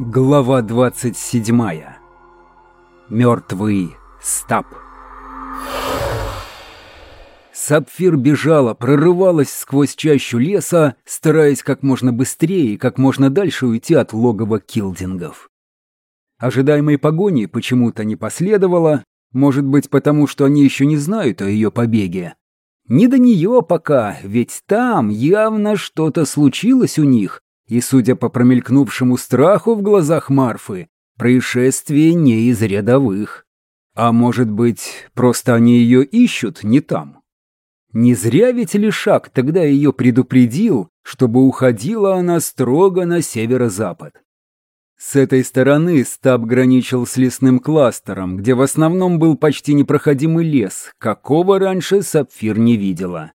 Глава 27. Мертвый стаб. Сапфир бежала, прорывалась сквозь чащу леса, стараясь как можно быстрее и как можно дальше уйти от логова килдингов. Ожидаемой погони почему-то не последовало, может быть, потому что они еще не знают о ее побеге. Не до нее пока, ведь там явно что-то случилось у них, и, судя по промелькнувшему страху в глазах Марфы, происшествие не из рядовых. А может быть, просто они ее ищут не там? Не зря ведь Лишак тогда ее предупредил, чтобы уходила она строго на северо-запад. С этой стороны стаб граничил с лесным кластером, где в основном был почти непроходимый лес, какого раньше Сапфир не видела.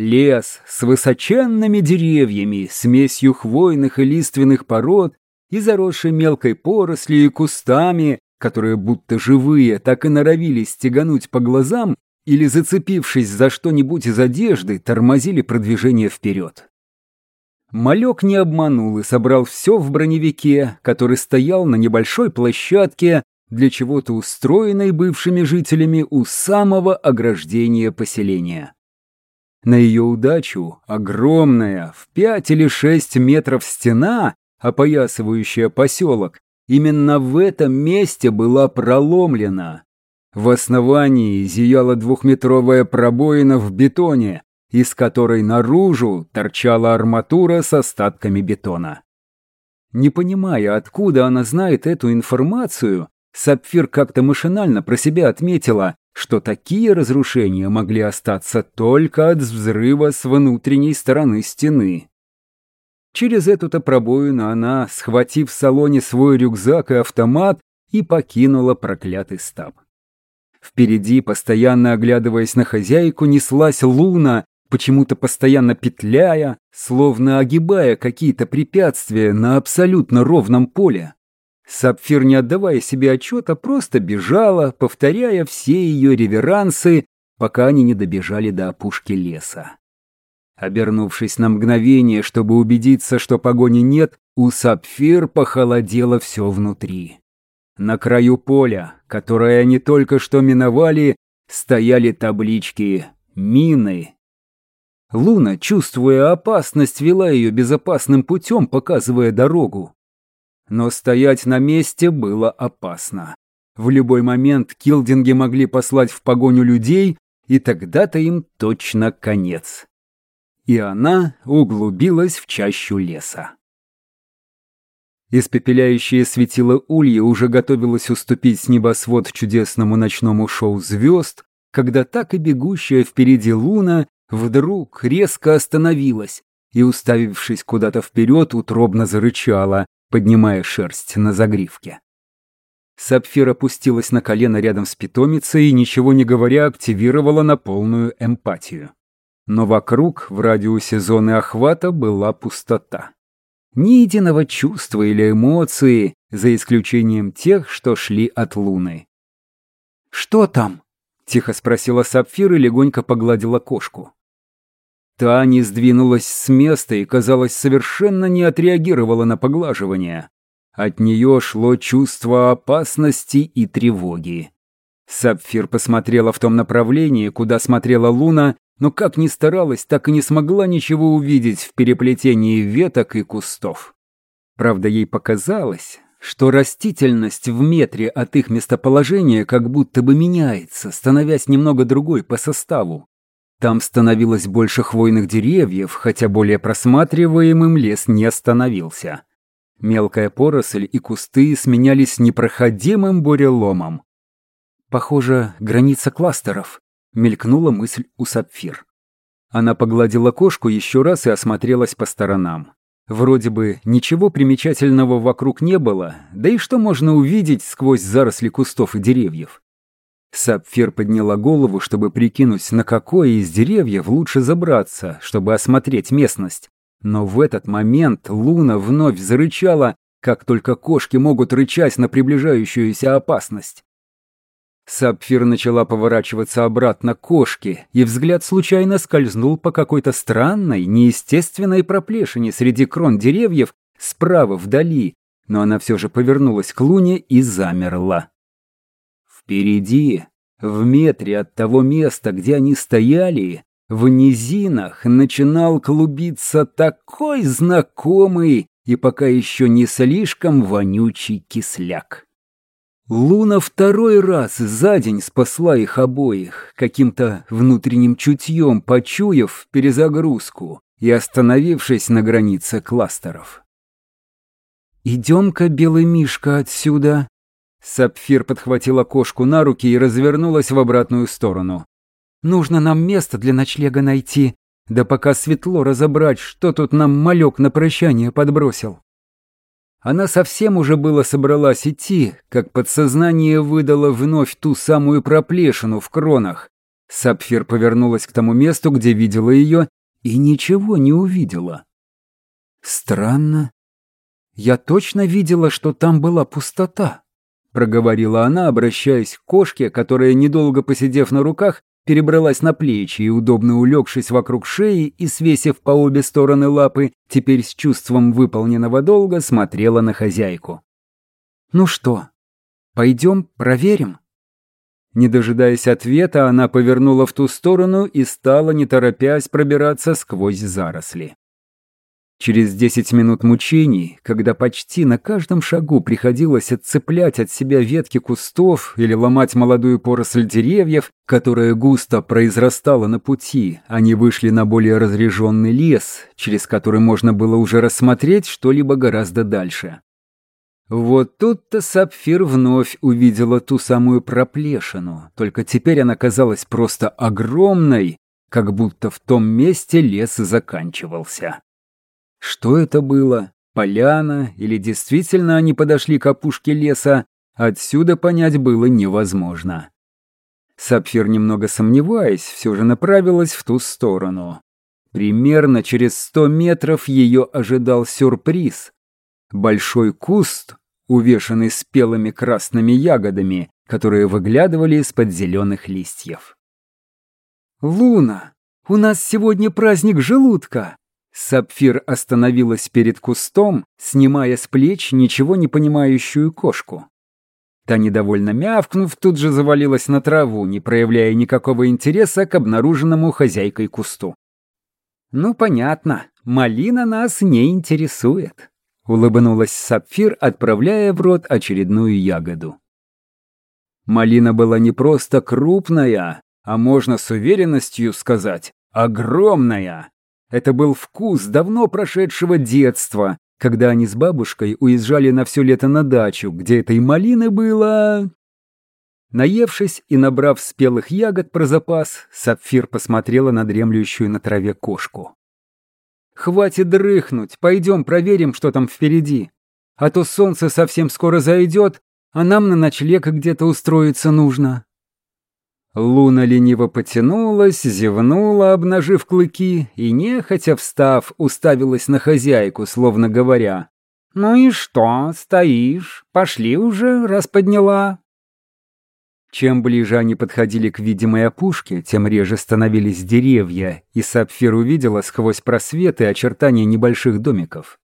Лес с высоченными деревьями, смесью хвойных и лиственных пород и заросшей мелкой порослью и кустами, которые будто живые так и норовили стегануть по глазам или, зацепившись за что-нибудь из одежды, тормозили продвижение вперед. Малек не обманул и собрал все в броневике, который стоял на небольшой площадке, для чего-то устроенной бывшими жителями у самого ограждения поселения. На ее удачу огромная, в пять или шесть метров стена, опоясывающая поселок, именно в этом месте была проломлена. В основании зияла двухметровая пробоина в бетоне, из которой наружу торчала арматура с остатками бетона. Не понимая, откуда она знает эту информацию, Сапфир как-то машинально про себя отметила, что такие разрушения могли остаться только от взрыва с внутренней стороны стены. Через эту-то пробоину она, схватив в салоне свой рюкзак и автомат, и покинула проклятый стаб. Впереди, постоянно оглядываясь на хозяйку, неслась луна, почему-то постоянно петляя, словно огибая какие-то препятствия на абсолютно ровном поле. Сапфир, не отдавая себе отчета, просто бежала, повторяя все ее реверансы, пока они не добежали до опушки леса. Обернувшись на мгновение, чтобы убедиться, что погони нет, у Сапфир похолодело все внутри. На краю поля, которое они только что миновали, стояли таблички «Мины». Луна, чувствуя опасность, вела ее безопасным путем, показывая дорогу. Но стоять на месте было опасно. В любой момент килдинги могли послать в погоню людей, и тогда-то им точно конец. И она углубилась в чащу леса. Испепеляющее светило улья уже готовилось уступить небосвод чудесному ночному шоу звезд, когда так и бегущая впереди луна вдруг резко остановилась и, уставившись куда-то вперед, утробно зарычала, поднимая шерсть на загривке. Сапфир опустилась на колено рядом с питомицей и, ничего не говоря, активировала на полную эмпатию. Но вокруг, в радиусе зоны охвата, была пустота. Ни единого чувства или эмоции, за исключением тех, что шли от Луны. «Что там?» — тихо спросила Сапфир и легонько погладила кошку. Та не сдвинулась с места и, казалось, совершенно не отреагировала на поглаживание. От нее шло чувство опасности и тревоги. Сапфир посмотрела в том направлении, куда смотрела Луна, но как ни старалась, так и не смогла ничего увидеть в переплетении веток и кустов. Правда, ей показалось, что растительность в метре от их местоположения как будто бы меняется, становясь немного другой по составу. Там становилось больше хвойных деревьев, хотя более просматриваемым лес не становился. Мелкая поросль и кусты сменялись непроходимым буреломом. «Похоже, граница кластеров», — мелькнула мысль у Сапфир. Она погладила кошку еще раз и осмотрелась по сторонам. Вроде бы ничего примечательного вокруг не было, да и что можно увидеть сквозь заросли кустов и деревьев? Сапфир подняла голову, чтобы прикинуть, на какое из деревьев лучше забраться, чтобы осмотреть местность. Но в этот момент Луна вновь зарычала, как только кошки могут рычать на приближающуюся опасность. Сапфир начала поворачиваться обратно к кошке, и взгляд случайно скользнул по какой-то странной, неестественной проплешине среди крон деревьев справа вдали, но она все же повернулась к Луне и замерла. Впереди, в метре от того места, где они стояли, в низинах начинал клубиться такой знакомый и пока еще не слишком вонючий кисляк. Луна второй раз за день спасла их обоих, каким-то внутренним чутьем почуяв перезагрузку и остановившись на границе кластеров. «Идем-ка, белый мишка, отсюда!» Сапфир подхватила кошку на руки и развернулась в обратную сторону. «Нужно нам место для ночлега найти, да пока светло разобрать, что тут нам малек на прощание подбросил». Она совсем уже было собралась идти, как подсознание выдало вновь ту самую проплешину в кронах. Сапфир повернулась к тому месту, где видела ее, и ничего не увидела. «Странно. Я точно видела, что там была пустота», — проговорила она, обращаясь к кошке, которая, недолго посидев на руках, перебралась на плечи и, удобно улегшись вокруг шеи и свесив по обе стороны лапы, теперь с чувством выполненного долга смотрела на хозяйку. «Ну что, пойдем проверим?» Не дожидаясь ответа, она повернула в ту сторону и стала, не торопясь, пробираться сквозь заросли. Через десять минут мучений, когда почти на каждом шагу приходилось отцеплять от себя ветки кустов или ломать молодую поросль деревьев, которая густо произрастала на пути, они вышли на более разреженный лес, через который можно было уже рассмотреть что-либо гораздо дальше. Вот тут-то Сапфир вновь увидела ту самую проплешину, только теперь она казалась просто огромной, как будто в том месте лес заканчивался. Что это было? Поляна? Или действительно они подошли к опушке леса? Отсюда понять было невозможно. Сапфир, немного сомневаясь, все же направилась в ту сторону. Примерно через сто метров ее ожидал сюрприз. Большой куст, увешанный спелыми красными ягодами, которые выглядывали из-под зеленых листьев. «Луна, у нас сегодня праздник желудка!» Сапфир остановилась перед кустом, снимая с плеч ничего не понимающую кошку. Та, недовольно мявкнув, тут же завалилась на траву, не проявляя никакого интереса к обнаруженному хозяйкой кусту. «Ну, понятно, малина нас не интересует», — улыбнулась Сапфир, отправляя в рот очередную ягоду. Малина была не просто крупная, а можно с уверенностью сказать, огромная. Это был вкус давно прошедшего детства, когда они с бабушкой уезжали на все лето на дачу, где этой малины было... Наевшись и набрав спелых ягод про запас, Сапфир посмотрела на дремлющую на траве кошку. «Хватит дрыхнуть, пойдем проверим, что там впереди. А то солнце совсем скоро зайдет, а нам на ночлег где-то устроиться нужно». Луна лениво потянулась, зевнула, обнажив клыки, и, нехотя встав, уставилась на хозяйку, словно говоря. «Ну и что, стоишь? Пошли уже, раз подняла». Чем ближе они подходили к видимой опушке, тем реже становились деревья, и Сапфир увидела сквозь просветы очертания небольших домиков.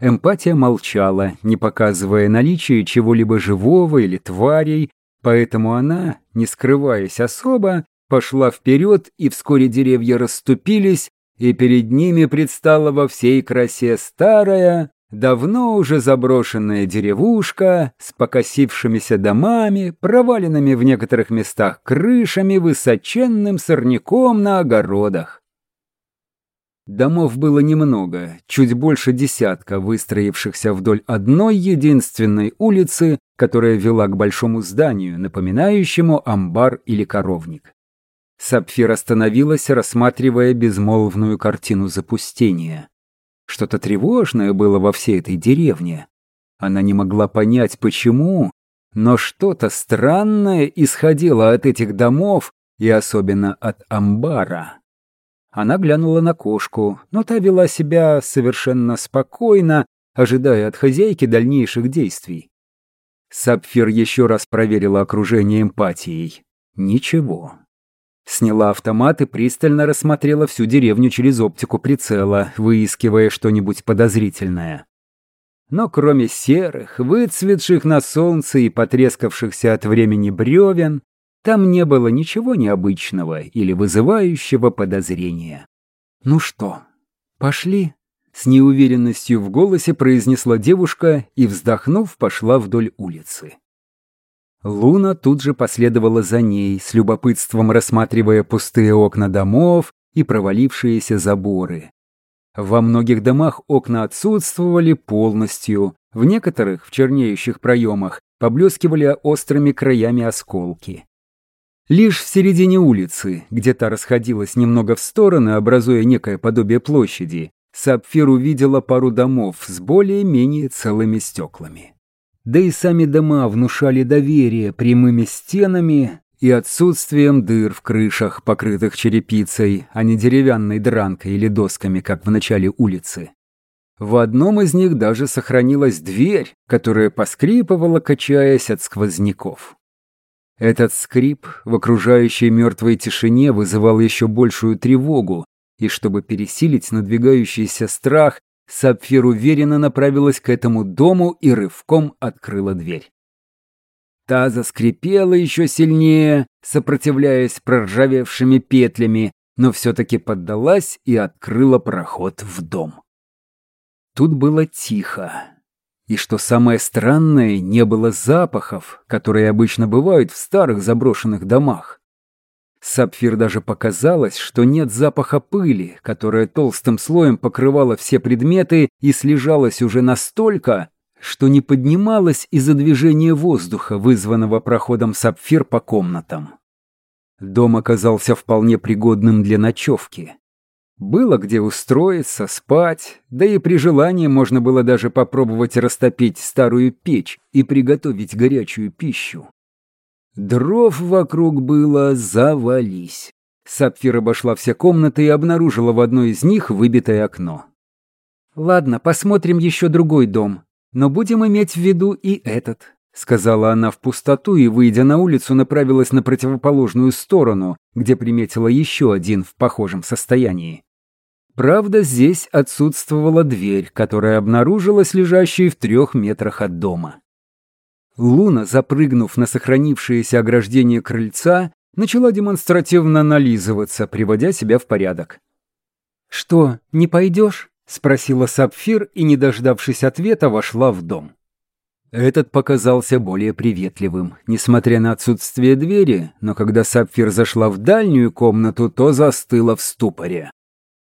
Эмпатия молчала, не показывая наличие чего-либо живого или тварей, Поэтому она, не скрываясь особо, пошла вперед, и вскоре деревья расступились, и перед ними предстала во всей красе старая, давно уже заброшенная деревушка с покосившимися домами, проваленными в некоторых местах крышами, высоченным сорняком на огородах. Домов было немного, чуть больше десятка, выстроившихся вдоль одной единственной улицы, которая вела к большому зданию, напоминающему амбар или коровник. Сапфир остановилась, рассматривая безмолвную картину запустения. Что-то тревожное было во всей этой деревне. Она не могла понять, почему, но что-то странное исходило от этих домов и особенно от амбара. Она глянула на кошку, но та вела себя совершенно спокойно, ожидая от хозяйки дальнейших действий. Сапфир еще раз проверила окружение эмпатией. Ничего. Сняла автомат и пристально рассмотрела всю деревню через оптику прицела, выискивая что-нибудь подозрительное. но кроме серых, выцветших на солнце и потрескавшихся от времени бревен, там не было ничего необычного или вызывающего подозрения. «Ну что, пошли?» С неуверенностью в голосе произнесла девушка и, вздохнув, пошла вдоль улицы. Луна тут же последовала за ней, с любопытством рассматривая пустые окна домов и провалившиеся заборы. Во многих домах окна отсутствовали полностью, в некоторых, в чернеющих проемах, поблескивали острыми краями осколки. Лишь в середине улицы, где та расходилась немного в стороны, образуя некое подобие площади, Сапфир увидела пару домов с более-менее целыми стеклами. Да и сами дома внушали доверие прямыми стенами и отсутствием дыр в крышах, покрытых черепицей, а не деревянной дранкой или досками, как в начале улицы. В одном из них даже сохранилась дверь, которая поскрипывала, качаясь от сквозняков. Этот скрип в окружающей мертвой тишине вызывал еще большую тревогу, и чтобы пересилить надвигающийся страх, Сапфир уверенно направилась к этому дому и рывком открыла дверь. Та заскрипела еще сильнее, сопротивляясь проржавевшими петлями, но все-таки поддалась и открыла проход в дом. Тут было тихо. И что самое странное, не было запахов, которые обычно бывают в старых заброшенных домах. Сапфир даже показалось, что нет запаха пыли, которая толстым слоем покрывала все предметы и слежалась уже настолько, что не поднималась из-за движения воздуха, вызванного проходом сапфир по комнатам. Дом оказался вполне пригодным для ночевки. Было где устроиться, спать, да и при желании можно было даже попробовать растопить старую печь и приготовить горячую пищу. Дров вокруг было завались. Сапфир обошла все комнаты и обнаружила в одной из них выбитое окно. «Ладно, посмотрим еще другой дом», но будем иметь в виду и этот», — сказала она в пустоту и, выйдя на улицу, направилась на противоположную сторону, где приметила еще один в похожем состоянии. Правда, здесь отсутствовала дверь, которая обнаружилась лежащей в трех метрах от дома. Луна, запрыгнув на сохранившееся ограждение крыльца, начала демонстративно нализываться, приводя себя в порядок. «Что, не пойдешь?» — спросила Сапфир и, не дождавшись ответа, вошла в дом. Этот показался более приветливым, несмотря на отсутствие двери, но когда Сапфир зашла в дальнюю комнату, то застыла в ступоре.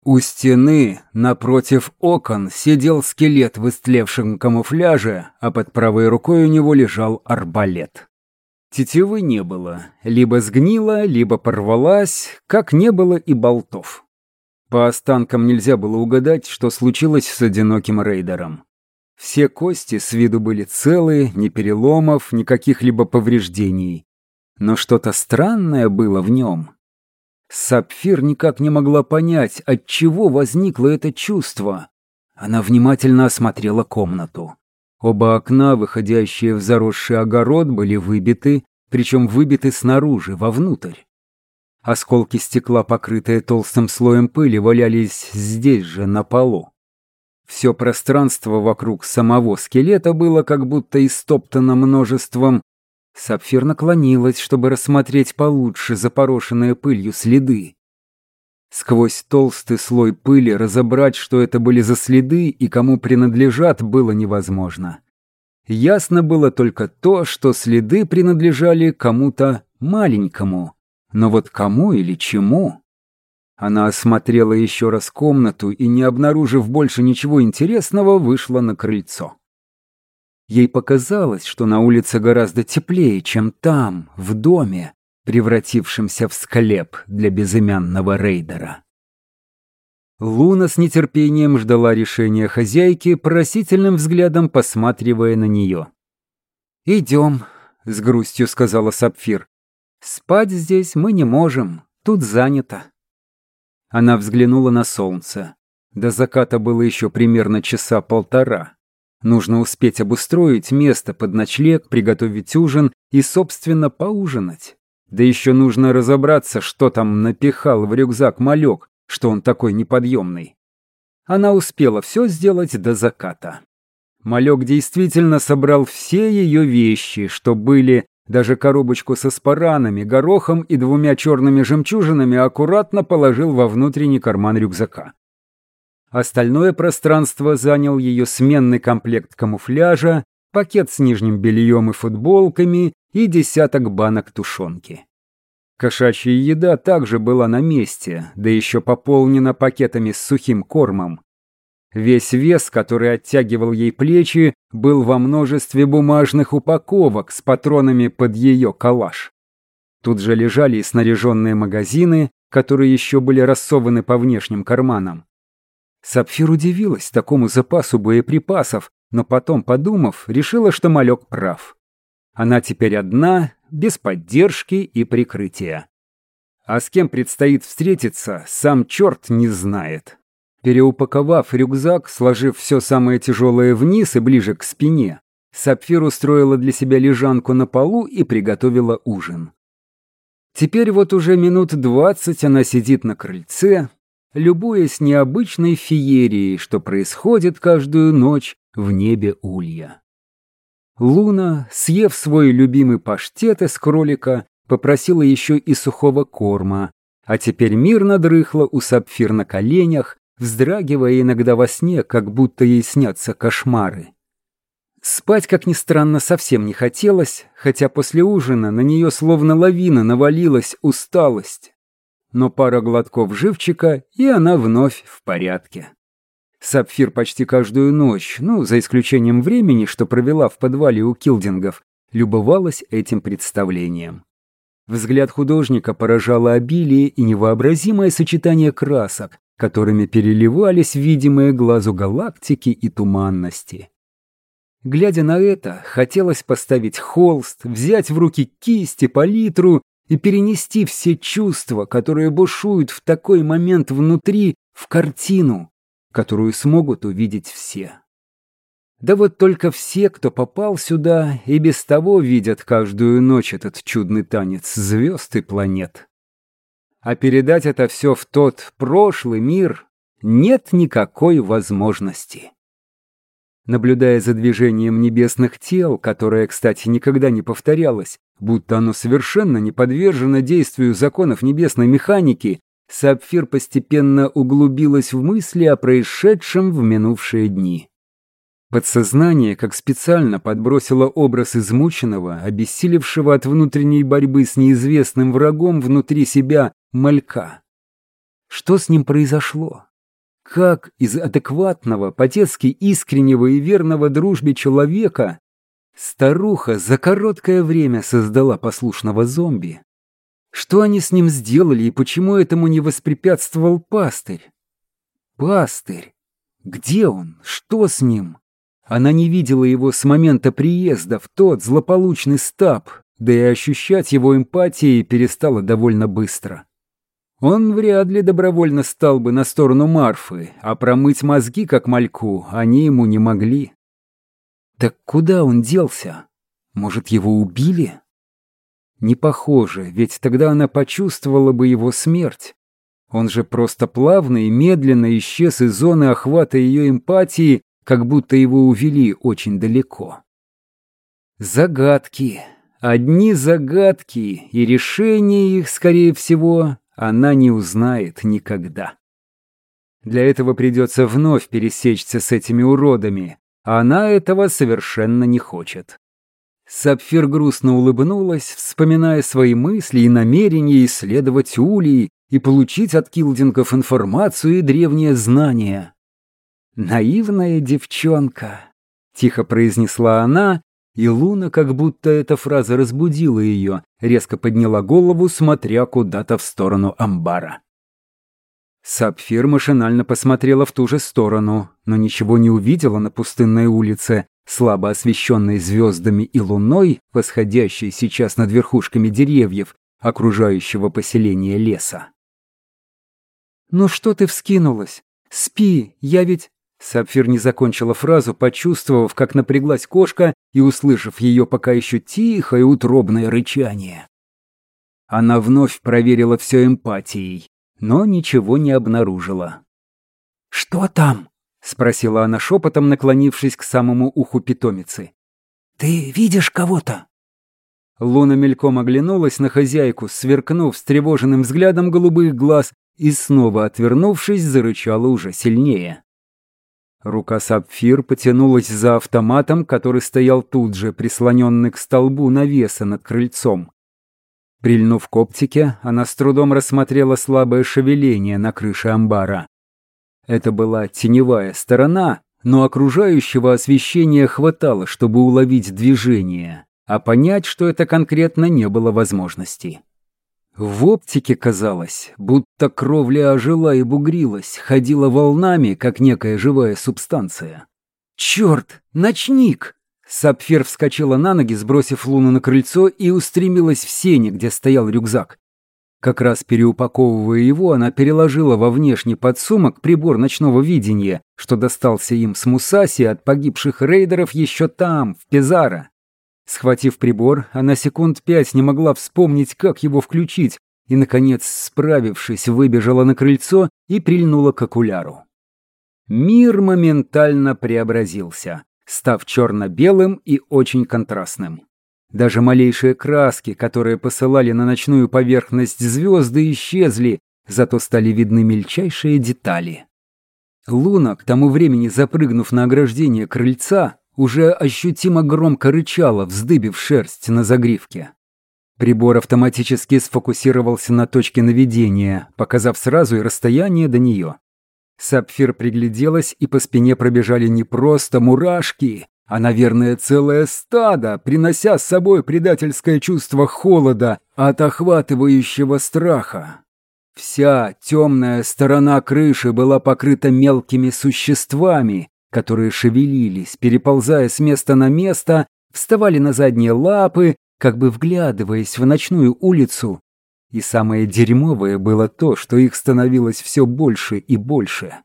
У стены, напротив окон, сидел скелет в истлевшем камуфляже, а под правой рукой у него лежал арбалет. Тетивы не было, либо сгнила, либо порвалась, как не было и болтов. По останкам нельзя было угадать, что случилось с одиноким рейдером. Все кости с виду были целые, ни переломов, ни каких-либо повреждений. Но что-то странное было в нем. Сапфир никак не могла понять, от чего возникло это чувство. Она внимательно осмотрела комнату. Оба окна, выходящие в заросший огород, были выбиты, причем выбиты снаружи, вовнутрь. Осколки стекла, покрытые толстым слоем пыли, валялись здесь же, на полу. Все пространство вокруг самого скелета было как будто истоптано множеством. Сапфир наклонилась, чтобы рассмотреть получше запорошенные пылью следы. Сквозь толстый слой пыли разобрать, что это были за следы и кому принадлежат, было невозможно. Ясно было только то, что следы принадлежали кому-то маленькому, но вот кому или чему? Она осмотрела еще раз комнату и, не обнаружив больше ничего интересного, вышла на крыльцо. Ей показалось, что на улице гораздо теплее, чем там, в доме, превратившемся в склеп для безымянного рейдера. Луна с нетерпением ждала решения хозяйки, просительным взглядом посматривая на нее. «Идем», — с грустью сказала Сапфир. Спать здесь мы не можем, тут занято. Она взглянула на солнце. До заката было еще примерно часа полтора. Нужно успеть обустроить место под ночлег, приготовить ужин и, собственно, поужинать. Да еще нужно разобраться, что там напихал в рюкзак малек, что он такой неподъемный. Она успела все сделать до заката. Малек действительно собрал все ее вещи, что были, даже коробочку со спаранами, горохом и двумя черными жемчужинами аккуратно положил во внутренний карман рюкзака. Остальное пространство занял ее сменный комплект камуфляжа, пакет с нижним бельем и футболками и десяток банок тушенки. Кошачья еда также была на месте, да еще пополнена пакетами с сухим кормом. Весь вес, который оттягивал ей плечи, был во множестве бумажных упаковок с патронами под ее калаш. Тут же лежали и снаряженные магазины, которые еще были рассованы по внешним карманам. Сапфир удивилась такому запасу боеприпасов, но потом, подумав, решила, что малек прав. Она теперь одна, без поддержки и прикрытия. А с кем предстоит встретиться, сам черт не знает. Переупаковав рюкзак, сложив все самое тяжелое вниз и ближе к спине, Сапфир устроила для себя лежанку на полу и приготовила ужин. Теперь вот уже минут двадцать она сидит на крыльце, любуясь необычной феерией, что происходит каждую ночь в небе улья. Луна, съев свой любимый паштет из кролика, попросила еще и сухого корма, а теперь мирно дрыхла у сапфир на коленях, вздрагивая иногда во сне, как будто ей снятся кошмары. Спать, как ни странно, совсем не хотелось, хотя после ужина на нее словно лавина навалилась усталость. Но пара глотков живчика, и она вновь в порядке. Сапфир почти каждую ночь, ну, за исключением времени, что провела в подвале у Килдингов, любовалась этим представлением. Взгляд художника поражало обилие и невообразимое сочетание красок, которыми переливались видимые глазу галактики и туманности. Глядя на это, хотелось поставить холст, взять в руки кисть и палитру и перенести все чувства, которые бушуют в такой момент внутри, в картину, которую смогут увидеть все. Да вот только все, кто попал сюда, и без того видят каждую ночь этот чудный танец звезд и планет. А передать это все в тот прошлый мир нет никакой возможности. Наблюдая за движением небесных тел, которое, кстати, никогда не повторялось, будто оно совершенно не подвержено действию законов небесной механики, Сапфир постепенно углубилась в мысли о происшедшем в минувшие дни. Подсознание как специально подбросило образ измученного, обессилевшего от внутренней борьбы с неизвестным врагом внутри себя малька. Что с ним произошло? Как из адекватного, по-детски искреннего и верного дружбе человека старуха за короткое время создала послушного зомби? Что они с ним сделали и почему этому не воспрепятствовал пастырь? Пастырь! Где он? Что с ним? Она не видела его с момента приезда в тот злополучный стаб, да и ощущать его эмпатией перестала довольно быстро. Он вряд ли добровольно стал бы на сторону Марфы, а промыть мозги, как мальку, они ему не могли. Так куда он делся? Может, его убили? Не похоже, ведь тогда она почувствовала бы его смерть. Он же просто плавно и медленно исчез из зоны охвата ее эмпатии, как будто его увели очень далеко. Загадки. Одни загадки, и решение их, скорее всего, она не узнает никогда. Для этого придется вновь пересечься с этими уродами, а она этого совершенно не хочет. Сапфир грустно улыбнулась, вспоминая свои мысли и намерения исследовать улей и получить от килдингов информацию и древние знания. «Наивная девчонка», — тихо произнесла она, и Луна, как будто эта фраза разбудила ее, резко подняла голову, смотря куда-то в сторону амбара. Сапфир машинально посмотрела в ту же сторону, но ничего не увидела на пустынной улице, слабо освещенной звездами и луной, восходящей сейчас над верхушками деревьев, окружающего поселение леса. «Ну что ты вскинулась? Спи, я ведь...» Сапфир не закончила фразу, почувствовав, как напряглась кошка и услышав ее пока еще тихое утробное рычание. Она вновь проверила все эмпатией, но ничего не обнаружила. «Что там?» спросила она шепотом, наклонившись к самому уху питомицы. «Ты видишь кого-то?» Луна мельком оглянулась на хозяйку, сверкнув встревоженным взглядом голубых глаз и снова, отвернувшись, зарычала уже сильнее. Рука Сапфир потянулась за автоматом, который стоял тут же, прислоненный к столбу навеса над крыльцом. Прильнув к оптике, она с трудом рассмотрела слабое шевеление на крыше амбара. Это была теневая сторона, но окружающего освещения хватало, чтобы уловить движение, а понять, что это конкретно, не было возможности. В оптике казалось, будто кровля ожила и бугрилась, ходила волнами, как некая живая субстанция. «Черт, ночник!» Сапфир вскочила на ноги, сбросив Луну на крыльцо и устремилась в сене, где стоял рюкзак. Как раз переупаковывая его, она переложила во внешний подсумок прибор ночного видения, что достался им с Мусаси от погибших рейдеров еще там, в Пизаро. Схватив прибор, она секунд пять не могла вспомнить, как его включить, и, наконец, справившись, выбежала на крыльцо и прильнула к окуляру. Мир моментально преобразился, став черно-белым и очень контрастным. Даже малейшие краски, которые посылали на ночную поверхность звезды, исчезли, зато стали видны мельчайшие детали. Луна, к тому времени запрыгнув на ограждение крыльца, уже ощутимо громко рычала, вздыбив шерсть на загривке. Прибор автоматически сфокусировался на точке наведения, показав сразу и расстояние до нее. Сапфир пригляделась, и по спине пробежали не просто мурашки, а, наверное, целое стадо, принося с собой предательское чувство холода от охватывающего страха. Вся темная сторона крыши была покрыта мелкими существами, которые шевелились, переползая с места на место, вставали на задние лапы, как бы вглядываясь в ночную улицу. И самое дерьмовое было то, что их становилось все больше и больше.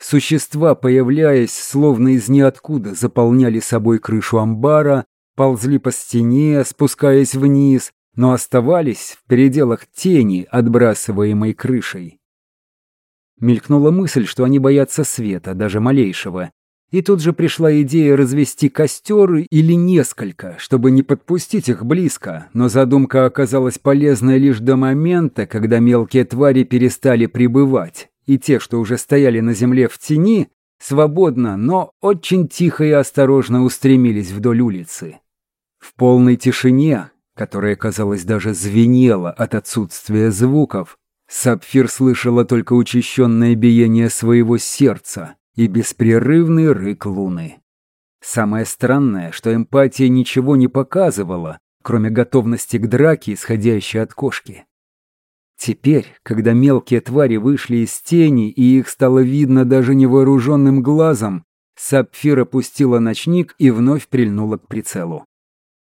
Существа, появляясь, словно из ниоткуда, заполняли собой крышу амбара, ползли по стене, спускаясь вниз, но оставались в пределах тени, отбрасываемой крышей. Мелькнула мысль, что они боятся света, даже малейшего. И тут же пришла идея развести костер или несколько, чтобы не подпустить их близко, но задумка оказалась полезной лишь до момента, когда мелкие твари перестали прибывать, и те, что уже стояли на земле в тени, свободно, но очень тихо и осторожно устремились вдоль улицы. В полной тишине, которая, казалось, даже звенела от отсутствия звуков, Сапфир слышала только учащенное биение своего сердца и беспрерывный рык луны. Самое странное, что эмпатия ничего не показывала, кроме готовности к драке, исходящей от кошки. Теперь, когда мелкие твари вышли из тени и их стало видно даже невооруженным глазом, Сапфир опустила ночник и вновь прильнула к прицелу.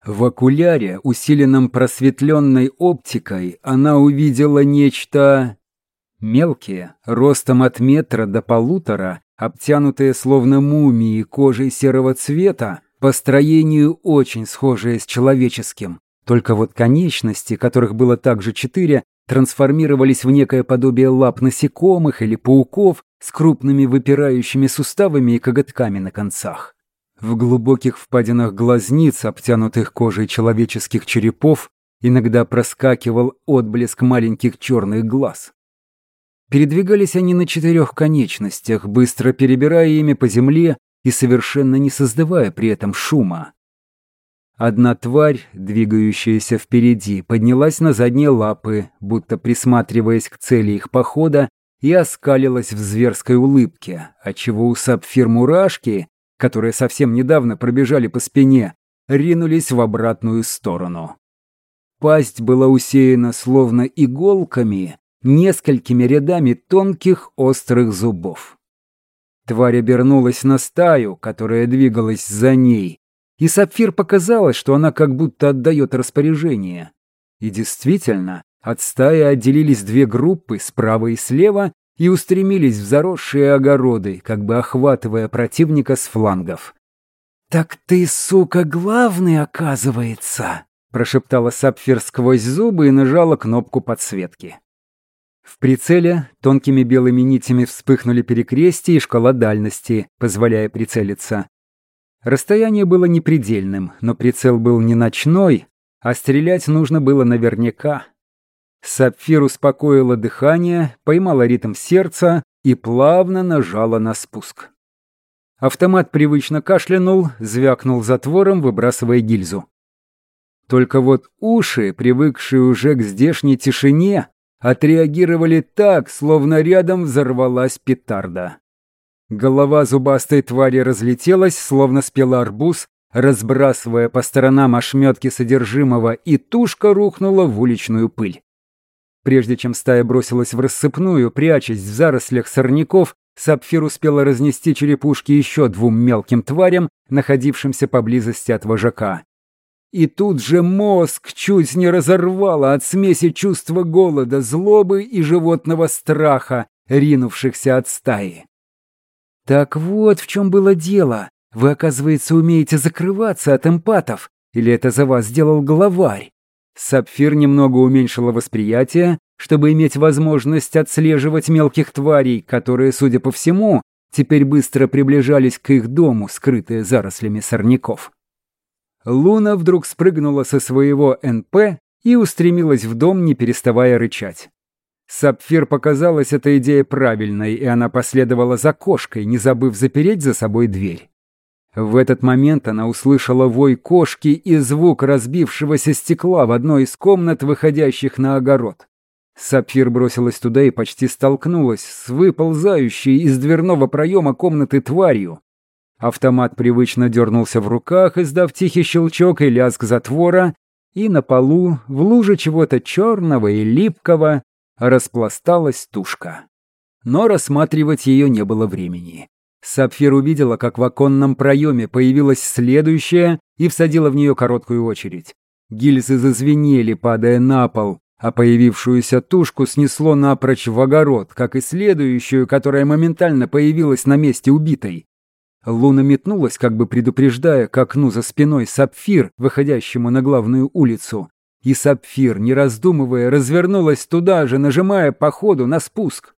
В окуляре, усиленном просветленной оптикой, она увидела нечто... Мелкие, ростом от метра до полутора, обтянутые словно мумии кожей серого цвета, по строению очень схожие с человеческим. Только вот конечности, которых было также четыре, трансформировались в некое подобие лап насекомых или пауков с крупными выпирающими суставами и коготками на концах. В глубоких впадинах глазниц, обтянутых кожей человеческих черепов, иногда проскакивал отблеск маленьких черных глаз. Передвигались они на четырех конечностях, быстро перебирая ими по земле и совершенно не создавая при этом шума. Одна тварь, двигающаяся впереди, поднялась на задние лапы, будто присматриваясь к цели их похода, и оскалилась в зверской улыбке, отчего у сапфир мурашки, которые совсем недавно пробежали по спине, ринулись в обратную сторону. Пасть была усеяна словно иголками, несколькими рядами тонких острых зубов. Тварь обернулась на стаю, которая двигалась за ней, и Сапфир показалось, что она как будто отдает распоряжение. И действительно, от стаи отделились две группы, справа и слева, и устремились в заросшие огороды, как бы охватывая противника с флангов. «Так ты, сука, главный, оказывается!» прошептала Сапфир сквозь зубы и нажала кнопку подсветки. В прицеле тонкими белыми нитями вспыхнули перекрестия и шкала дальности, позволяя прицелиться. Расстояние было непредельным, но прицел был не ночной, а стрелять нужно было наверняка. Сапфир успокоила дыхание, поймала ритм сердца и плавно нажала на спуск. Автомат привычно кашлянул, звякнул затвором, выбрасывая гильзу. Только вот уши, привыкшие уже к здешней тишине, отреагировали так, словно рядом взорвалась петарда. Голова зубастой твари разлетелась, словно спел арбуз, разбрасывая по сторонам ошметки содержимого, и тушка рухнула в уличную пыль. Прежде чем стая бросилась в рассыпную, прячась в зарослях сорняков, Сапфир успела разнести черепушки еще двум мелким тварям, находившимся поблизости от вожака. И тут же мозг чуть не разорвало от смеси чувства голода, злобы и животного страха, ринувшихся от стаи. Так вот в чем было дело. Вы, оказывается, умеете закрываться от эмпатов. Или это за вас сделал главарь? Сапфир немного уменьшила восприятие, чтобы иметь возможность отслеживать мелких тварей, которые, судя по всему, теперь быстро приближались к их дому, скрытые зарослями сорняков. Луна вдруг спрыгнула со своего НП и устремилась в дом, не переставая рычать. Сапфир показалась эта идея правильной, и она последовала за кошкой, не забыв запереть за собой дверь. В этот момент она услышала вой кошки и звук разбившегося стекла в одной из комнат, выходящих на огород. Сапфир бросилась туда и почти столкнулась с выползающей из дверного проема комнаты тварью. Автомат привычно дернулся в руках, издав тихий щелчок и лязг затвора, и на полу, в луже чего-то черного и липкого, распласталась тушка. Но рассматривать ее не было времени. Сапфир увидела, как в оконном проеме появилась следующая и всадила в нее короткую очередь. Гильзы зазвенели, падая на пол, а появившуюся тушку снесло напрочь в огород, как и следующую, которая моментально появилась на месте убитой. Луна метнулась, как бы предупреждая к окну за спиной сапфир, выходящему на главную улицу. И сапфир, не раздумывая, развернулась туда же, нажимая по ходу на спуск.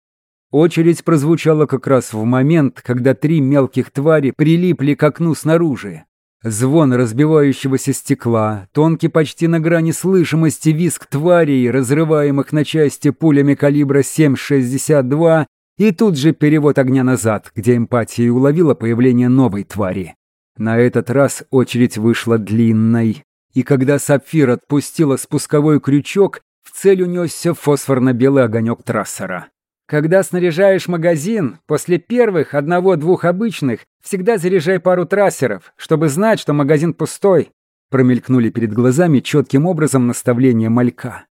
Очередь прозвучала как раз в момент, когда три мелких твари прилипли к окну снаружи. Звон разбивающегося стекла, тонкий почти на грани слышимости визг тварей, разрываемых на части пулями калибра 7,62 и тут же перевод огня назад, где эмпатия уловила появление новой твари. На этот раз очередь вышла длинной. И когда Сапфир отпустила спусковой крючок, в цель унесся фосфорно-белый огонек трассера. Когда снаряжаешь магазин, после первых одного-двух обычных, всегда заряжай пару трассеров, чтобы знать, что магазин пустой. Промелькнули перед глазами четким образом наставления малька.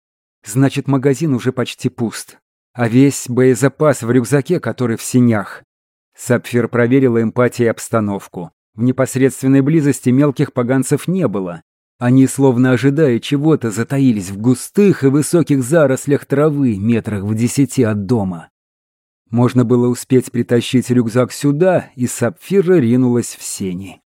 Значит, магазин уже почти пуст а весь боезапас в рюкзаке, который в синях. Сапфир проверила эмпатией обстановку. В непосредственной близости мелких поганцев не было. Они, словно ожидая чего-то, затаились в густых и высоких зарослях травы метрах в десяти от дома. Можно было успеть притащить рюкзак сюда, и Сапфира ринулась в сени.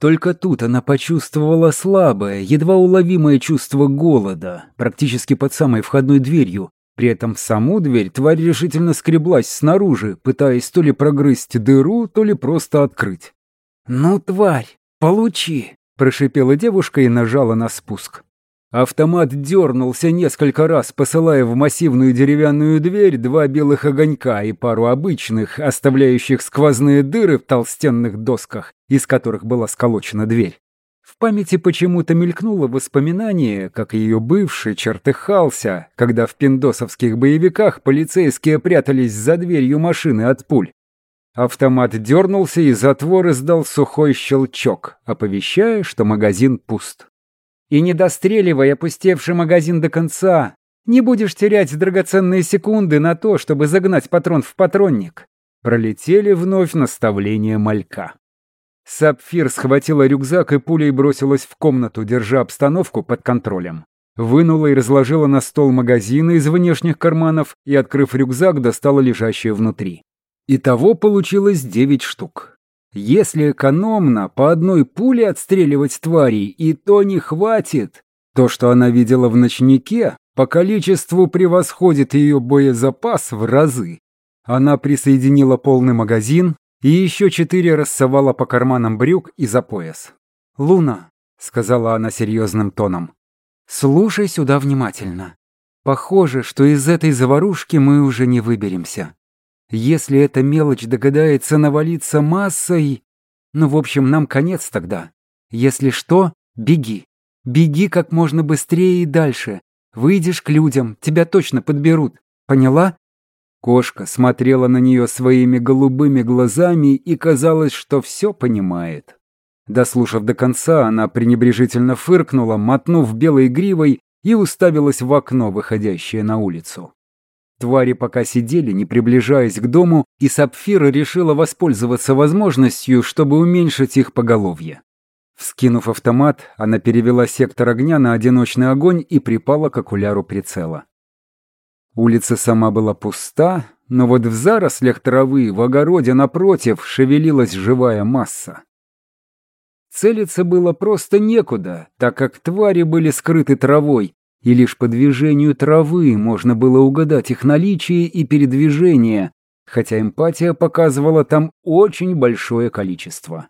Только тут она почувствовала слабое, едва уловимое чувство голода, практически под самой входной дверью, при этом в саму дверь тварь решительно скреблась снаружи, пытаясь то ли прогрызть дыру, то ли просто открыть. «Ну, тварь, получи!» – прошипела девушка и нажала на спуск. Автомат дернулся несколько раз, посылая в массивную деревянную дверь два белых огонька и пару обычных, оставляющих сквозные дыры в толстенных досках, из которых была сколочена дверь. В памяти почему-то мелькнуло воспоминание, как ее бывший чертыхался, когда в пиндосовских боевиках полицейские прятались за дверью машины от пуль. Автомат дернулся, и затвор издал сухой щелчок, оповещая, что магазин пуст. «И не достреливай опустевший магазин до конца. Не будешь терять драгоценные секунды на то, чтобы загнать патрон в патронник». Пролетели вновь наставления малька. Сапфир схватила рюкзак и пулей бросилась в комнату, держа обстановку под контролем. Вынула и разложила на стол магазины из внешних карманов и, открыв рюкзак, достала лежащее внутри. Итого получилось девять штук. Если экономно по одной пуле отстреливать тварей, и то не хватит. То, что она видела в ночнике, по количеству превосходит ее боезапас в разы. Она присоединила полный магазин и еще четыре рассовала по карманам брюк и за пояс. «Луна», — сказала она серьезным тоном, — «слушай сюда внимательно. Похоже, что из этой заварушки мы уже не выберемся. Если эта мелочь догадается навалиться массой... Ну, в общем, нам конец тогда. Если что, беги. Беги как можно быстрее и дальше. Выйдешь к людям, тебя точно подберут. Поняла? Кошка смотрела на нее своими голубыми глазами и казалось, что все понимает. Дослушав до конца, она пренебрежительно фыркнула, мотнув белой гривой и уставилась в окно, выходящее на улицу. Твари пока сидели, не приближаясь к дому, и Сапфира решила воспользоваться возможностью, чтобы уменьшить их поголовье. Вскинув автомат, она перевела сектор огня на одиночный огонь и припала к окуляру прицела. Улица сама была пуста, но вот в зарослях травы, в огороде напротив, шевелилась живая масса. Целиться было просто некуда, так как твари были скрыты травой, и лишь по движению травы можно было угадать их наличие и передвижение, хотя эмпатия показывала там очень большое количество.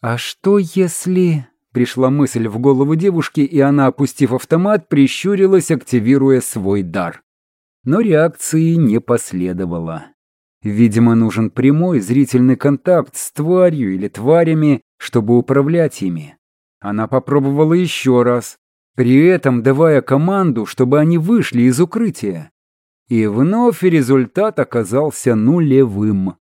«А что если...» — пришла мысль в голову девушки, и она, опустив автомат, прищурилась, активируя свой дар. Но реакции не последовало. Видимо, нужен прямой зрительный контакт с тварью или тварями, чтобы управлять ими. Она попробовала еще раз, при этом давая команду, чтобы они вышли из укрытия. И вновь результат оказался нулевым.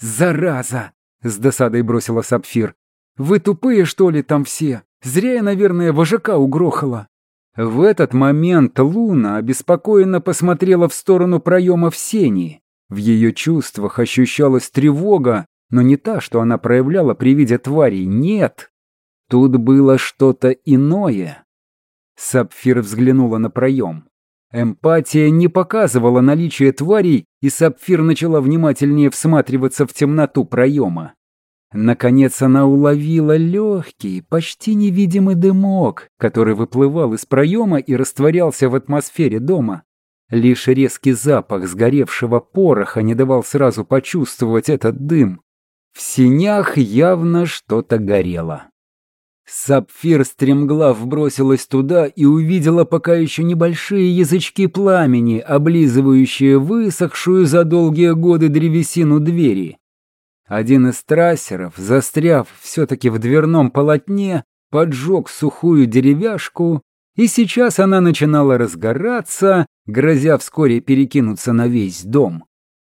«Зараза!» — с досадой бросила Сапфир. «Вы тупые, что ли, там все? Зря я, наверное, вожака угрохала». В этот момент Луна обеспокоенно посмотрела в сторону проема в сени. В ее чувствах ощущалась тревога, но не та, что она проявляла при виде тварей, нет. Тут было что-то иное. Сапфир взглянула на проем. Эмпатия не показывала наличие тварей, и Сапфир начала внимательнее всматриваться в темноту проема. Наконец она уловила легкий, почти невидимый дымок, который выплывал из проема и растворялся в атмосфере дома. Лишь резкий запах сгоревшего пороха не давал сразу почувствовать этот дым. В синях явно что-то горело. Сапфир стремглав бросилась туда и увидела пока еще небольшие язычки пламени, облизывающие высохшую за долгие годы древесину двери. Один из трассеров, застряв все-таки в дверном полотне, поджег сухую деревяшку, и сейчас она начинала разгораться, грозя вскоре перекинуться на весь дом.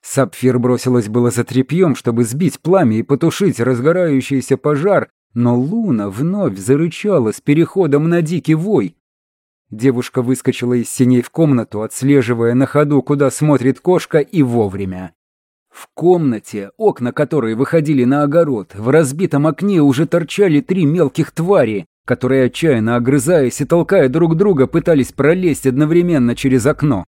Сапфир бросилась было за тряпьем, чтобы сбить пламя и потушить разгорающийся пожар, но Луна вновь зарычала с переходом на дикий вой. Девушка выскочила из синей в комнату, отслеживая на ходу, куда смотрит кошка, и вовремя. В комнате, окна которой выходили на огород, в разбитом окне уже торчали три мелких твари, которые, отчаянно огрызаясь и толкая друг друга, пытались пролезть одновременно через окно.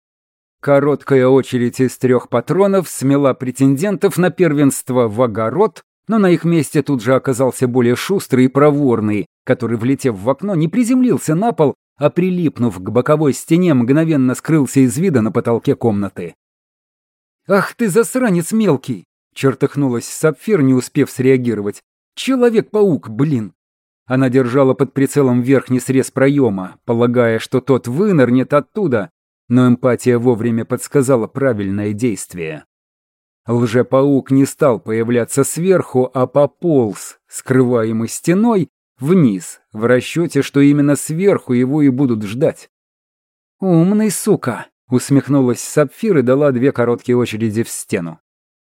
Короткая очередь из трех патронов смела претендентов на первенство в огород, но на их месте тут же оказался более шустрый и проворный, который, влетев в окно, не приземлился на пол, а прилипнув к боковой стене, мгновенно скрылся из вида на потолке комнаты. «Ах ты, засранец мелкий!» — чертыхнулась Сапфир, не успев среагировать. «Человек-паук, блин!» Она держала под прицелом верхний срез проема, полагая, что тот вынырнет оттуда, но эмпатия вовремя подсказала правильное действие. Лжепаук не стал появляться сверху, а пополз, скрываемый стеной, вниз, в расчете, что именно сверху его и будут ждать. «Умный сука!» — усмехнулась Сапфир и дала две короткие очереди в стену.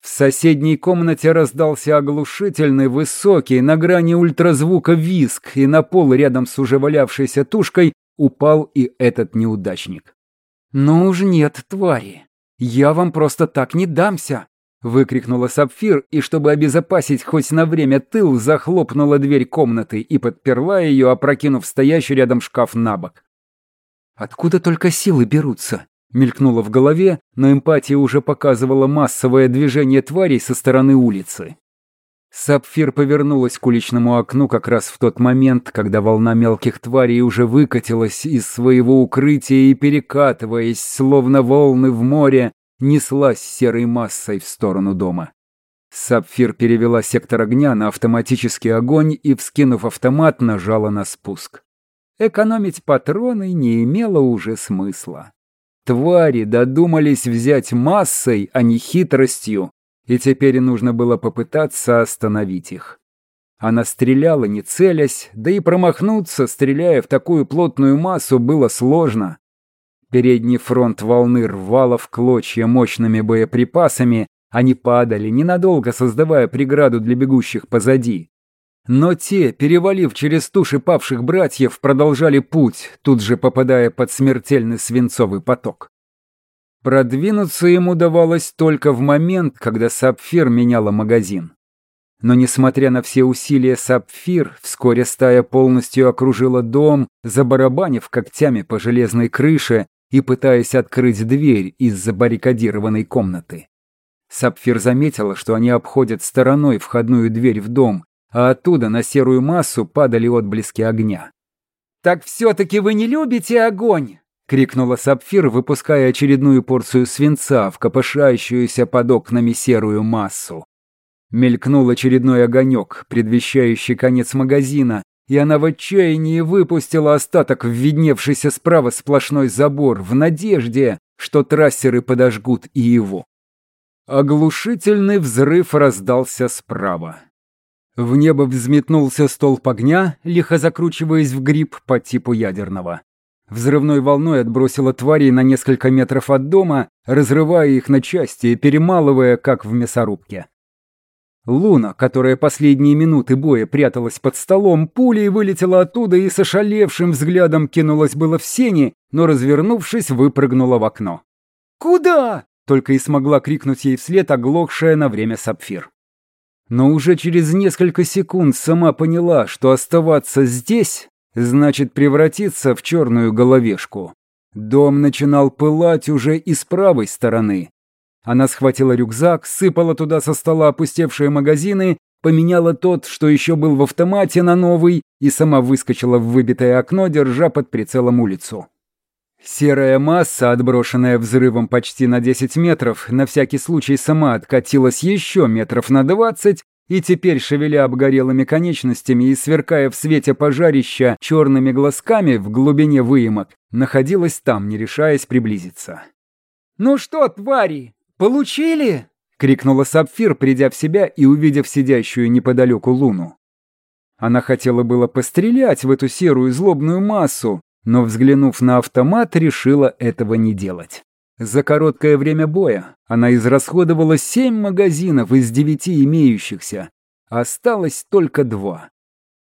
В соседней комнате раздался оглушительный, высокий, на грани ультразвука виск, и на пол рядом с уже валявшейся тушкой упал и этот неудачник. «Ну уж нет, твари, я вам просто так не дамся!» Выкрикнула Сапфир, и чтобы обезопасить хоть на время тыл, захлопнула дверь комнаты и подперла ее, опрокинув стоящий рядом шкаф на бок. «Откуда только силы берутся?» Мелькнуло в голове, но эмпатия уже показывала массовое движение тварей со стороны улицы. Сапфир повернулась к уличному окну как раз в тот момент, когда волна мелких тварей уже выкатилась из своего укрытия и, перекатываясь, словно волны в море, неслась серой массой в сторону дома. Сапфир перевела сектор огня на автоматический огонь и, вскинув автомат, нажала на спуск. Экономить патроны не имело уже смысла. Твари додумались взять массой, а не хитростью, и теперь нужно было попытаться остановить их. Она стреляла, не целясь, да и промахнуться, стреляя в такую плотную массу, было сложно. Передний фронт волны рвало в клочья мощными боеприпасами, они падали, ненадолго создавая преграду для бегущих позади. Но те, перевалив через туши павших братьев, продолжали путь, тут же попадая под смертельный свинцовый поток. Продвинуться ему удавалось только в момент, когда Сапфир меняла магазин. Но несмотря на все усилия Сапфир, вскоре стая полностью окружила дом, забарабанив когтями по железной крыше и пытаясь открыть дверь из забаррикадированной комнаты. Сапфир заметила, что они обходят стороной входную дверь в дом, а оттуда на серую массу падали отблески огня. «Так все-таки вы не любите огонь?» — крикнула Сапфир, выпуская очередную порцию свинца в копошающуюся под окнами серую массу. Мелькнул очередной огонек, предвещающий конец магазина, и она в отчаянии выпустила остаток в видневшийся справа сплошной забор в надежде, что трассеры подожгут и его. Оглушительный взрыв раздался справа. В небо взметнулся столб огня, лихо закручиваясь в гриб по типу ядерного. Взрывной волной отбросило тварей на несколько метров от дома, разрывая их на части и перемалывая, как в мясорубке. Луна, которая последние минуты боя пряталась под столом, пулей вылетела оттуда и с ошалевшим взглядом кинулась было в сени, но, развернувшись, выпрыгнула в окно. «Куда?» — только и смогла крикнуть ей вслед оглохшая на время сапфир но уже через несколько секунд сама поняла, что оставаться здесь значит превратиться в черную головешку. Дом начинал пылать уже и с правой стороны. Она схватила рюкзак, сыпала туда со стола опустевшие магазины, поменяла тот, что еще был в автомате, на новый и сама выскочила в выбитое окно, держа под прицелом улицу. Серая масса, отброшенная взрывом почти на 10 метров, на всякий случай сама откатилась еще метров на 20 и теперь, шевеля обгорелыми конечностями и сверкая в свете пожарища черными глазками в глубине выемок, находилась там, не решаясь приблизиться. «Ну что, твари, получили?» — крикнула Сапфир, придя в себя и увидев сидящую неподалеку луну. Она хотела было пострелять в эту серую злобную массу, но, взглянув на автомат, решила этого не делать. За короткое время боя она израсходовала семь магазинов из девяти имеющихся. Осталось только два.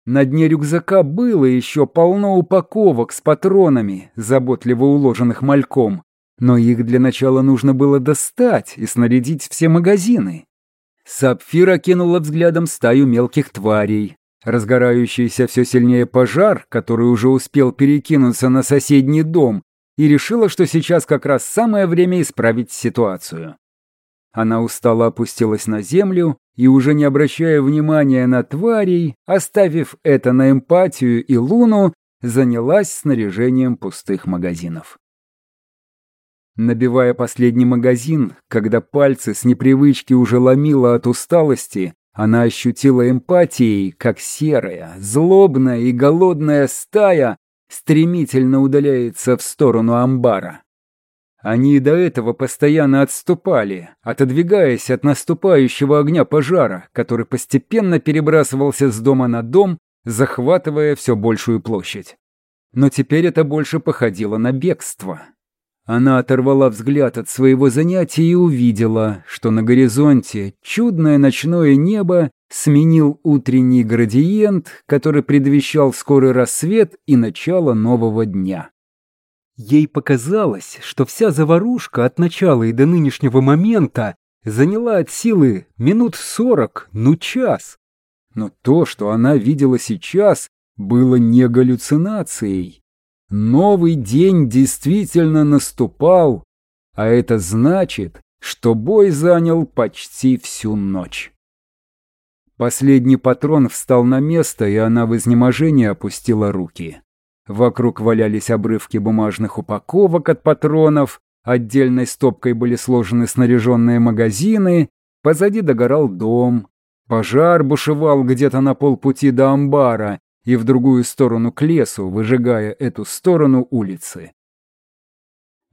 На дне рюкзака было еще полно упаковок с патронами, заботливо уложенных мальком, но их для начала нужно было достать и снарядить все магазины. Сапфира кинула взглядом стаю мелких тварей, разгорающийся все сильнее пожар, который уже успел перекинуться на соседний дом, и решила, что сейчас как раз самое время исправить ситуацию. Она устало опустилась на землю и, уже не обращая внимания на тварей, оставив это на эмпатию и луну, занялась снаряжением пустых магазинов. Набивая последний магазин, когда пальцы с непривычки уже ломило от усталости, она ощутила эмпатией, как серая, злобная и голодная стая стремительно удаляется в сторону амбара. Они и до этого постоянно отступали, отодвигаясь от наступающего огня пожара, который постепенно перебрасывался с дома на дом, захватывая все большую площадь. Но теперь это больше походило на бегство. Она оторвала взгляд от своего занятия и увидела, что на горизонте чудное ночное небо сменил утренний градиент, который предвещал скорый рассвет и начало нового дня. Ей показалось, что вся заварушка от начала и до нынешнего момента заняла от силы минут сорок, ну час. Но то, что она видела сейчас, было не галлюцинацией. Новый день действительно наступал, а это значит, что бой занял почти всю ночь. Последний патрон встал на место, и она в изнеможении опустила руки. Вокруг валялись обрывки бумажных упаковок от патронов, отдельной стопкой были сложены снаряженные магазины, позади догорал дом. Пожар бушевал где-то на полпути до амбара и в другую сторону к лесу, выжигая эту сторону улицы.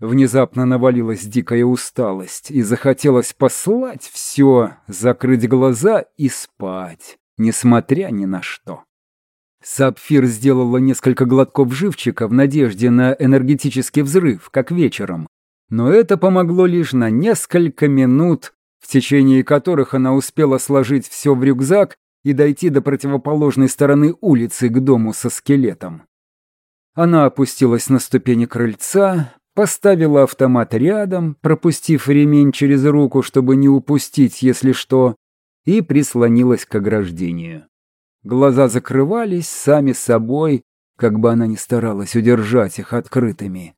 Внезапно навалилась дикая усталость, и захотелось послать все, закрыть глаза и спать, несмотря ни на что. Сапфир сделала несколько глотков живчика в надежде на энергетический взрыв, как вечером. Но это помогло лишь на несколько минут, в течение которых она успела сложить все в рюкзак и дойти до противоположной стороны улицы к дому со скелетом. Она опустилась на ступени крыльца, поставила автомат рядом, пропустив ремень через руку, чтобы не упустить, если что, и прислонилась к ограждению. Глаза закрывались сами собой, как бы она ни старалась удержать их открытыми.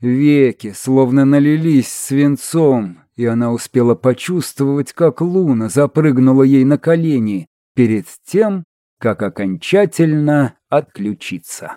Веки словно налились свинцом, и она успела почувствовать, как луна запрыгнула ей на колени перед тем, как окончательно отключиться.